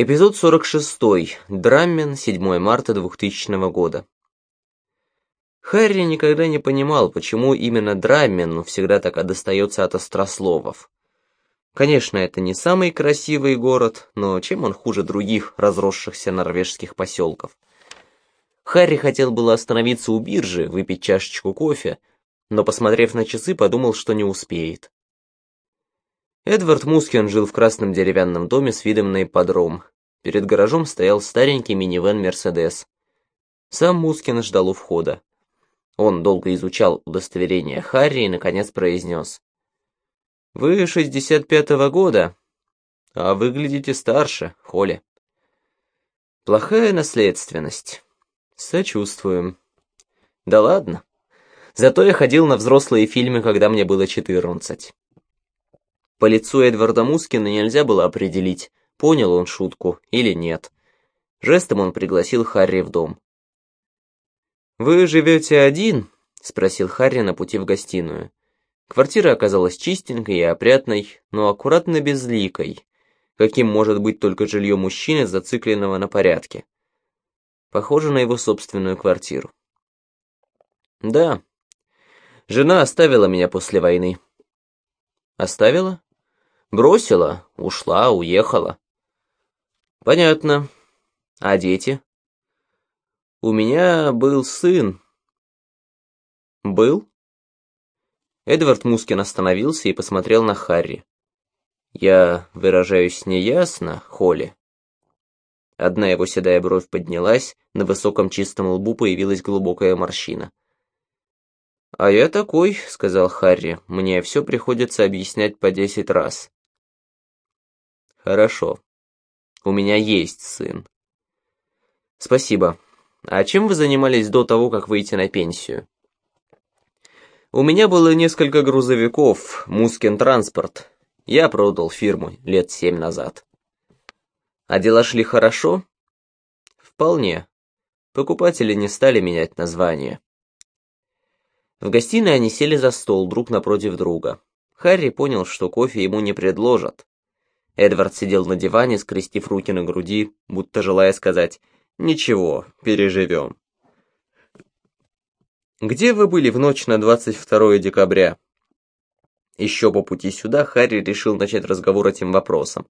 Эпизод 46. Драммен, 7 марта 2000 года. Харри никогда не понимал, почему именно Драммен всегда так достается от острословов. Конечно, это не самый красивый город, но чем он хуже других разросшихся норвежских поселков? Харри хотел было остановиться у биржи, выпить чашечку кофе, но, посмотрев на часы, подумал, что не успеет. Эдвард Мускин жил в красном деревянном доме с видом на ипподром. Перед гаражом стоял старенький минивэн «Мерседес». Сам Мускин ждал у входа. Он долго изучал удостоверение Харри и, наконец, произнес. «Вы 65-го года, а выглядите старше, Холли». «Плохая наследственность. Сочувствуем». «Да ладно. Зато я ходил на взрослые фильмы, когда мне было 14». По лицу Эдварда Мускина нельзя было определить, понял он шутку или нет. Жестом он пригласил Харри в дом. «Вы живете один?» — спросил Харри на пути в гостиную. Квартира оказалась чистенькой и опрятной, но аккуратно безликой, каким может быть только жилье мужчины, зацикленного на порядке. Похоже на его собственную квартиру. «Да. Жена оставила меня после войны». «Оставила?» Бросила, ушла, уехала. Понятно. А дети? У меня был сын. Был? Эдвард Мускин остановился и посмотрел на Харри. Я выражаюсь неясно, Холли. Одна его седая бровь поднялась, на высоком чистом лбу появилась глубокая морщина. «А я такой», — сказал Харри, — «мне все приходится объяснять по десять раз». Хорошо. У меня есть сын. Спасибо. А чем вы занимались до того, как выйти на пенсию? У меня было несколько грузовиков, Мускин Транспорт. Я продал фирму лет семь назад. А дела шли хорошо? Вполне. Покупатели не стали менять название. В гостиной они сели за стол друг напротив друга. Харри понял, что кофе ему не предложат. Эдвард сидел на диване, скрестив руки на груди, будто желая сказать «Ничего, переживем». «Где вы были в ночь на 22 декабря?» Еще по пути сюда Харри решил начать разговор этим вопросом.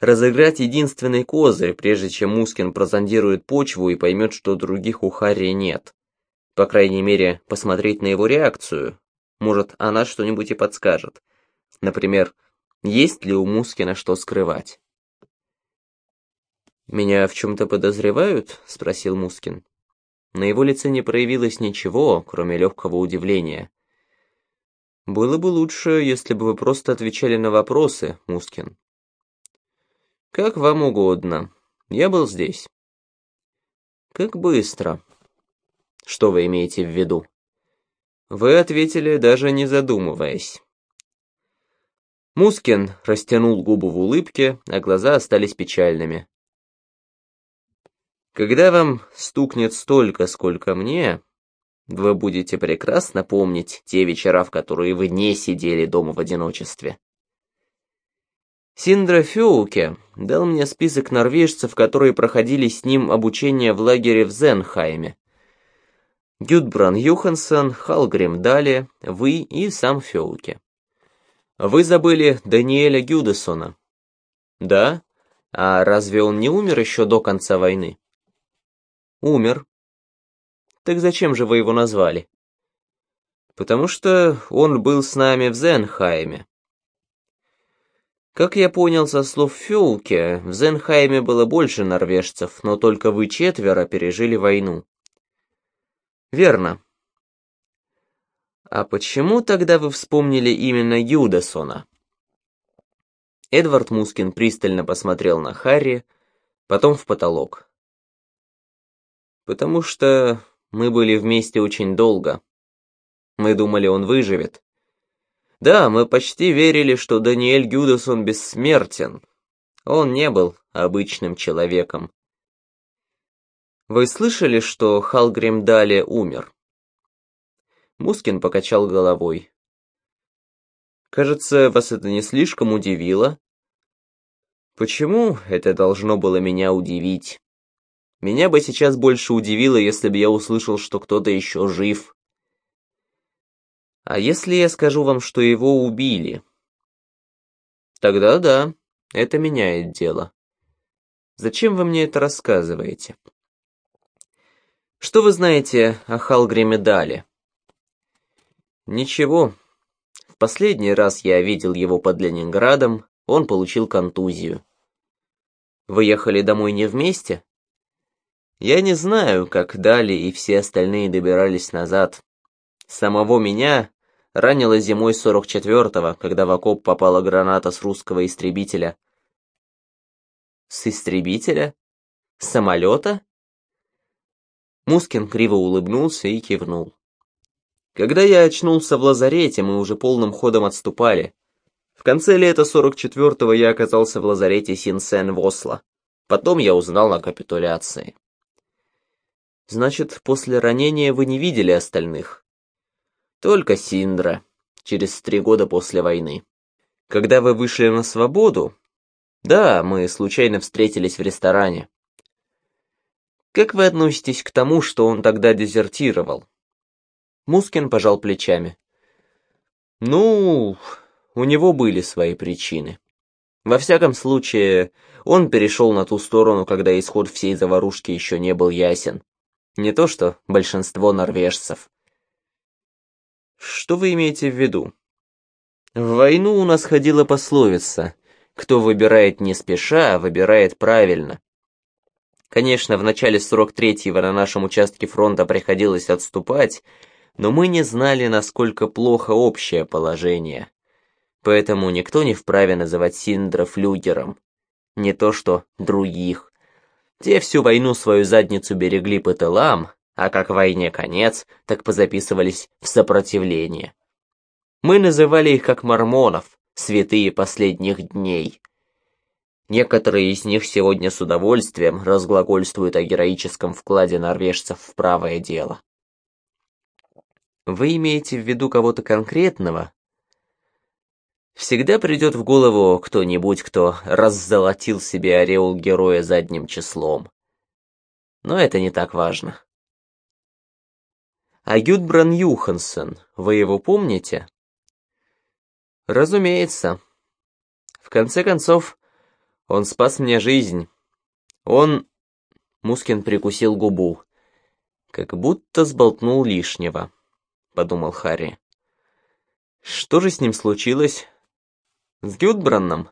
Разыграть единственный козырь, прежде чем Мускин прозондирует почву и поймет, что других у Харри нет. По крайней мере, посмотреть на его реакцию. Может, она что-нибудь и подскажет. Например, есть ли у Мускина что скрывать? «Меня в чем-то подозревают?» — спросил Мускин. На его лице не проявилось ничего, кроме легкого удивления. «Было бы лучше, если бы вы просто отвечали на вопросы, Мускин». «Как вам угодно. Я был здесь». «Как быстро». «Что вы имеете в виду?» «Вы ответили, даже не задумываясь». Мускин растянул губы в улыбке, а глаза остались печальными. «Когда вам стукнет столько, сколько мне, вы будете прекрасно помнить те вечера, в которые вы не сидели дома в одиночестве». Синдра Феуке дал мне список норвежцев, которые проходили с ним обучение в лагере в Зенхайме. Гюдбран Юхансон, Халгрим Дали, вы и сам Феуке. Вы забыли Даниэля Гюдесона. Да? А разве он не умер еще до конца войны? Умер. Так зачем же вы его назвали? Потому что он был с нами в Зенхайме. Как я понял со слов Фюлке, в Зенхайме было больше норвежцев, но только вы четверо пережили войну. Верно. «А почему тогда вы вспомнили именно Юдасона?» Эдвард Мускин пристально посмотрел на Харри, потом в потолок. «Потому что мы были вместе очень долго. Мы думали, он выживет. Да, мы почти верили, что Даниэль Гюдасон бессмертен. Он не был обычным человеком. Вы слышали, что Халгрим Дали умер?» Мускин покачал головой. «Кажется, вас это не слишком удивило?» Почему это должно было меня удивить? Меня бы сейчас больше удивило, если бы я услышал, что кто-то еще жив. А если я скажу вам, что его убили? Тогда да, это меняет дело. Зачем вы мне это рассказываете? Что вы знаете о Халгриме Дале? Ничего. В последний раз я видел его под Ленинградом, он получил контузию. Вы ехали домой не вместе? Я не знаю, как Дали и все остальные добирались назад. Самого меня ранило зимой 44-го, когда в окоп попала граната с русского истребителя. С истребителя? С самолета? Мускин криво улыбнулся и кивнул. Когда я очнулся в лазарете, мы уже полным ходом отступали. В конце лета 44-го я оказался в лазарете Синсен в Осло. Потом я узнал о капитуляции. Значит, после ранения вы не видели остальных? Только Синдра, через три года после войны. Когда вы вышли на свободу? Да, мы случайно встретились в ресторане. Как вы относитесь к тому, что он тогда дезертировал? Мускин пожал плечами. Ну, у него были свои причины. Во всяком случае, он перешел на ту сторону, когда исход всей заварушки еще не был ясен. Не то что большинство норвежцев. Что вы имеете в виду? В войну у нас ходила пословица «Кто выбирает не спеша, выбирает правильно». Конечно, в начале 43-го на нашем участке фронта приходилось отступать, но мы не знали, насколько плохо общее положение. Поэтому никто не вправе называть Синдра флюгером. Не то что других. Те всю войну свою задницу берегли по тылам, а как войне конец, так позаписывались в сопротивление. Мы называли их как мормонов, святые последних дней. Некоторые из них сегодня с удовольствием разглагольствуют о героическом вкладе норвежцев в правое дело. Вы имеете в виду кого-то конкретного? Всегда придет в голову кто-нибудь, кто раззолотил себе ореол героя задним числом. Но это не так важно. А Гюдбран Юхансен, вы его помните? Разумеется. В конце концов, он спас мне жизнь. Он... Мускин прикусил губу. Как будто сболтнул лишнего, подумал Харри. Что же с ним случилось? С Гюдбранном?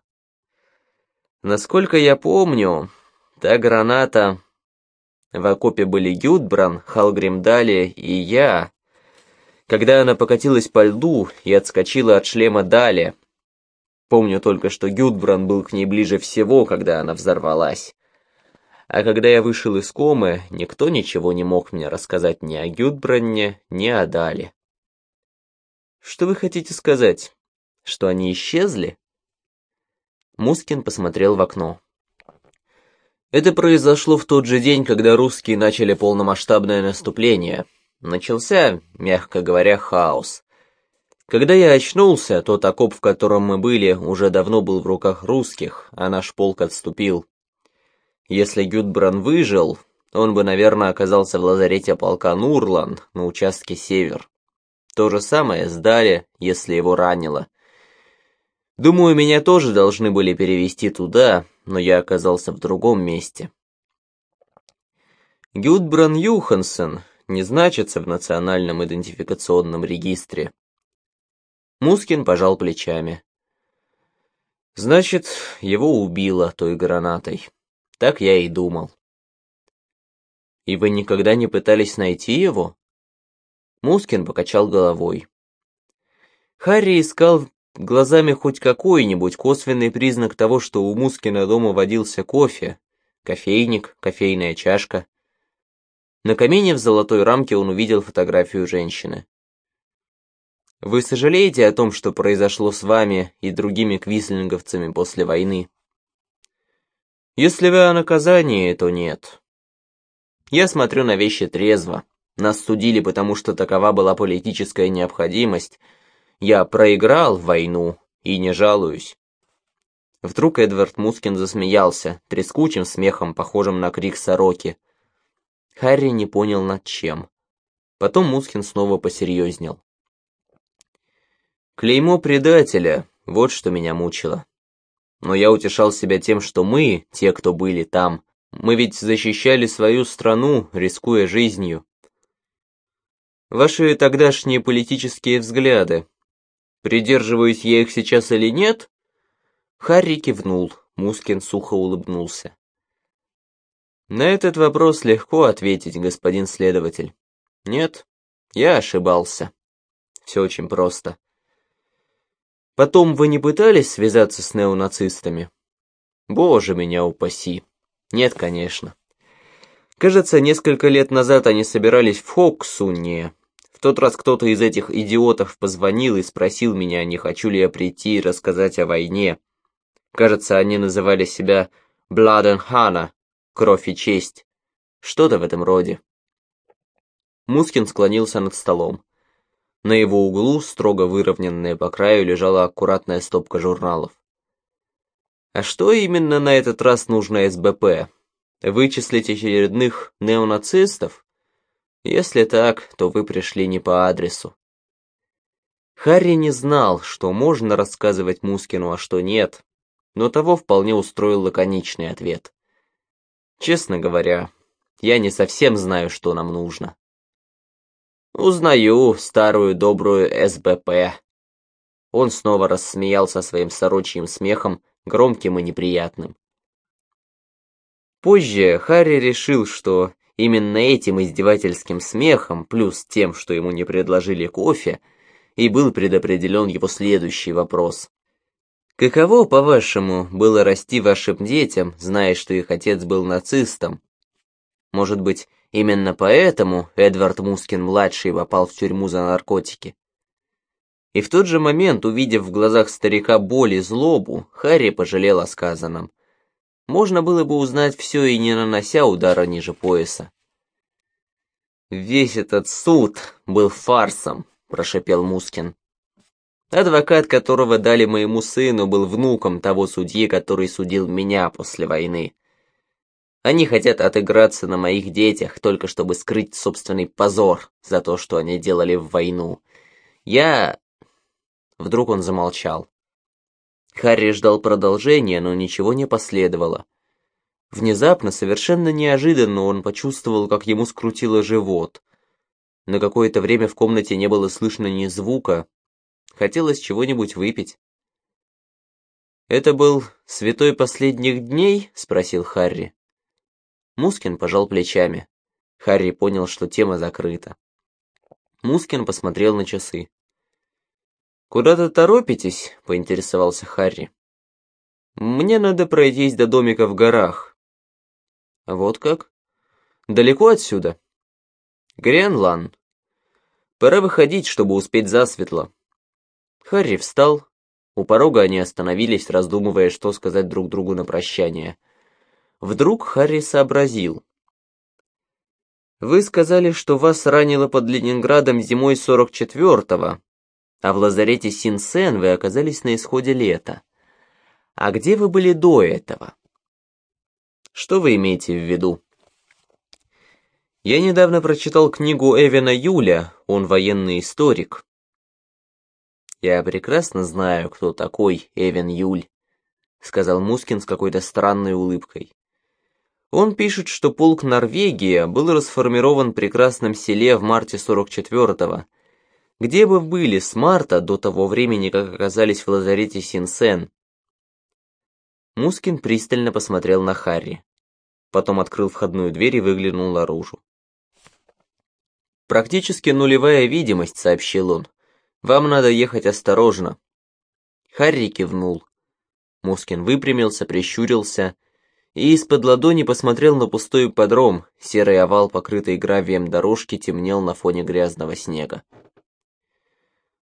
Насколько я помню, та граната... В окопе были Гюдбран, Халгрим Дали и я. Когда она покатилась по льду и отскочила от шлема Дали. Помню только, что Гюдбран был к ней ближе всего, когда она взорвалась. А когда я вышел из комы, никто ничего не мог мне рассказать ни о Гюдбранне, ни о Дали. Что вы хотите сказать? Что они исчезли? Мускин посмотрел в окно. Это произошло в тот же день, когда русские начали полномасштабное наступление. Начался, мягко говоря, хаос. Когда я очнулся, тот окоп, в котором мы были, уже давно был в руках русских, а наш полк отступил. Если Гюдбран выжил, он бы, наверное, оказался в лазарете полка Нурлан на участке Север. То же самое сдали, если его ранило. Думаю, меня тоже должны были перевести туда, но я оказался в другом месте. Гюдбран Юхансен не значится в национальном идентификационном регистре. Мускин пожал плечами. Значит, его убило той гранатой. Так я и думал. И вы никогда не пытались найти его? Мускин покачал головой. Харри искал глазами хоть какой-нибудь косвенный признак того, что у Мускина дома водился кофе, кофейник, кофейная чашка. На камине в золотой рамке он увидел фотографию женщины. «Вы сожалеете о том, что произошло с вами и другими квислинговцами после войны?» «Если вы о наказании, то нет. Я смотрю на вещи трезво. Нас судили, потому что такова была политическая необходимость. Я проиграл войну и не жалуюсь. Вдруг Эдвард Мускин засмеялся, трескучим смехом, похожим на крик сороки. Харри не понял над чем. Потом Мускин снова посерьезнел. Клеймо предателя, вот что меня мучило. Но я утешал себя тем, что мы, те, кто были там, мы ведь защищали свою страну, рискуя жизнью. Ваши тогдашние политические взгляды. Придерживаюсь я их сейчас или нет? Харри кивнул, Мускин сухо улыбнулся. На этот вопрос легко ответить, господин следователь. Нет, я ошибался. Все очень просто. Потом вы не пытались связаться с неонацистами? Боже меня упаси. Нет, конечно. Кажется, несколько лет назад они собирались в Хоксуне. В тот раз кто-то из этих идиотов позвонил и спросил меня, не хочу ли я прийти и рассказать о войне. Кажется, они называли себя Hannah, кровь и честь. Что-то в этом роде. Мускин склонился над столом. На его углу, строго выровненная по краю, лежала аккуратная стопка журналов. А что именно на этот раз нужно СБП? Вычислить очередных неонацистов? Если так, то вы пришли не по адресу. Харри не знал, что можно рассказывать Мускину, а что нет, но того вполне устроил лаконичный ответ. Честно говоря, я не совсем знаю, что нам нужно. Узнаю старую добрую СБП. Он снова рассмеялся своим сорочьим смехом, громким и неприятным. Позже Харри решил, что именно этим издевательским смехом, плюс тем, что ему не предложили кофе, и был предопределен его следующий вопрос. Каково, по-вашему, было расти вашим детям, зная, что их отец был нацистом? Может быть, Именно поэтому Эдвард Мускин-младший попал в тюрьму за наркотики. И в тот же момент, увидев в глазах старика боль и злобу, Харри пожалел о сказанном. Можно было бы узнать все и не нанося удара ниже пояса. «Весь этот суд был фарсом», — прошепел Мускин. «Адвокат, которого дали моему сыну, был внуком того судьи, который судил меня после войны. Они хотят отыграться на моих детях, только чтобы скрыть собственный позор за то, что они делали в войну. Я...» Вдруг он замолчал. Харри ждал продолжения, но ничего не последовало. Внезапно, совершенно неожиданно, он почувствовал, как ему скрутило живот. На какое-то время в комнате не было слышно ни звука. Хотелось чего-нибудь выпить. «Это был святой последних дней?» — спросил Харри. Мускин пожал плечами. Харри понял, что тема закрыта. Мускин посмотрел на часы. «Куда-то торопитесь?» — поинтересовался Харри. «Мне надо пройтись до домика в горах». «Вот как? Далеко отсюда?» «Гренлан. Пора выходить, чтобы успеть засветло». Харри встал. У порога они остановились, раздумывая, что сказать друг другу на прощание. Вдруг Харри сообразил. «Вы сказали, что вас ранило под Ленинградом зимой 44-го, а в лазарете Синсен вы оказались на исходе лета. А где вы были до этого?» «Что вы имеете в виду?» «Я недавно прочитал книгу Эвена Юля, он военный историк». «Я прекрасно знаю, кто такой Эвен Юль», — сказал Мускин с какой-то странной улыбкой. Он пишет, что полк Норвегия был расформирован в прекрасном селе в марте 44-го. Где бы были с марта до того времени, как оказались в лазарете Синсен? Мускин пристально посмотрел на Харри. Потом открыл входную дверь и выглянул наружу. «Практически нулевая видимость», — сообщил он. «Вам надо ехать осторожно». Харри кивнул. Мускин выпрямился, прищурился и из-под ладони посмотрел на пустой подром, серый овал, покрытый гравием дорожки, темнел на фоне грязного снега.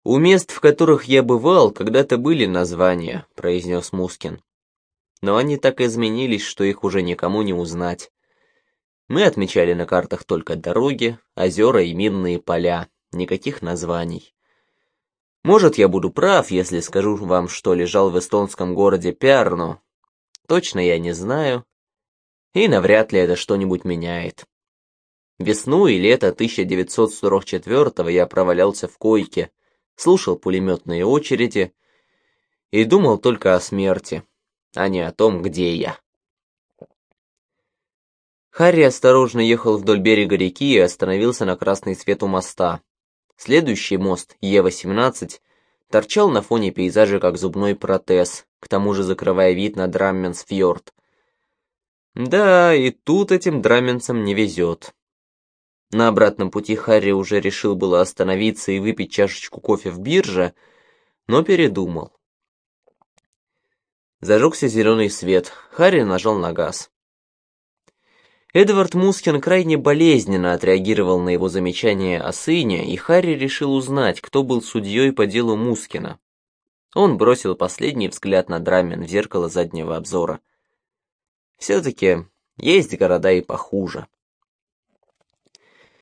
«У мест, в которых я бывал, когда-то были названия», — произнес Мускин. «Но они так изменились, что их уже никому не узнать. Мы отмечали на картах только дороги, озера и минные поля, никаких названий. Может, я буду прав, если скажу вам, что лежал в эстонском городе Пярну. Точно я не знаю. И навряд ли это что-нибудь меняет. Весну и лето 1944 я провалялся в койке, слушал пулеметные очереди и думал только о смерти, а не о том, где я. Харри осторожно ехал вдоль берега реки и остановился на красный свет у моста. Следующий мост, Е-18, торчал на фоне пейзажа как зубной протез, к тому же закрывая вид на Драмменсфьорд. Да, и тут этим драменцам не везет. На обратном пути Харри уже решил было остановиться и выпить чашечку кофе в бирже, но передумал. Зажегся зеленый свет, Харри нажал на газ. Эдвард Мускин крайне болезненно отреагировал на его замечание о сыне, и Харри решил узнать, кто был судьей по делу Мускина. Он бросил последний взгляд на Драмен в зеркало заднего обзора. Все-таки есть города и похуже.